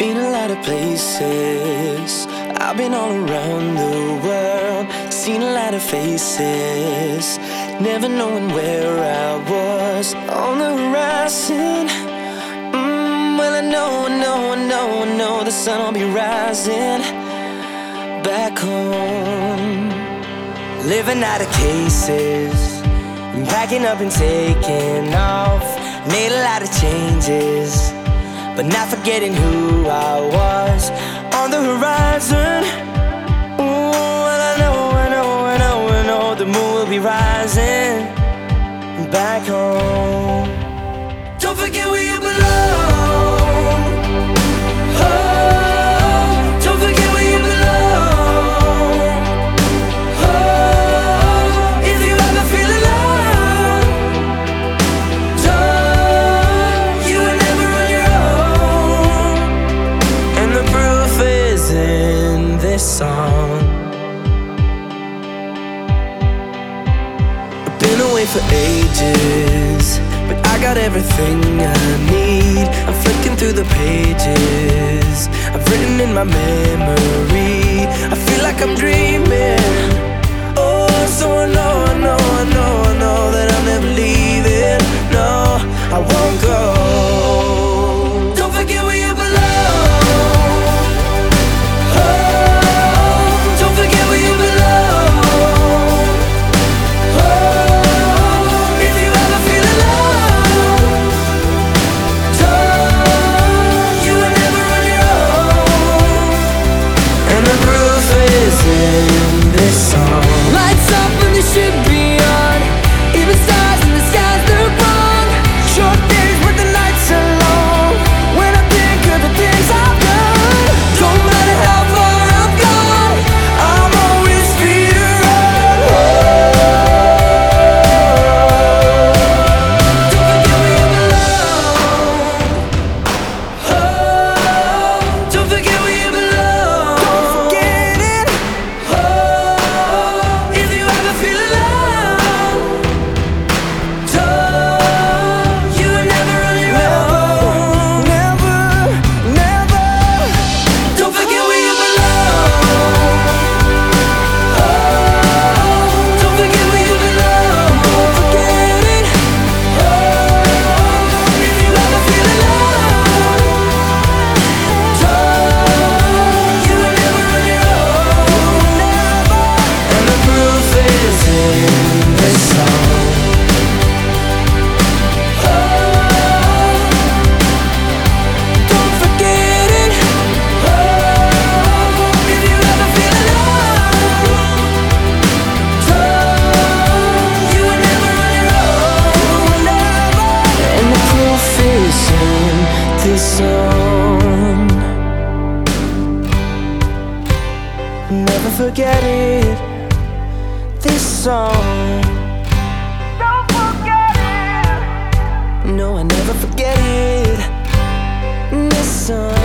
Been a lot of places. I've been all around the world. Seen a lot of faces. Never knowing where I was on the horizon. Mm, well, I know, I know, I know, I know the sun will be rising back home. Living out of cases. Packing up and taking off. Made a lot of changes but not forgetting who I was on the horizon. Ooh, and I know, I know, I know, I know the moon will be rising back home. Don't forget where you belong. Away for ages, but I got everything I need. I'm flicking through the pages I've written in my memory. I feel like I'm dreaming. forget it. This song. Don't forget it. No, I never forget it. This song.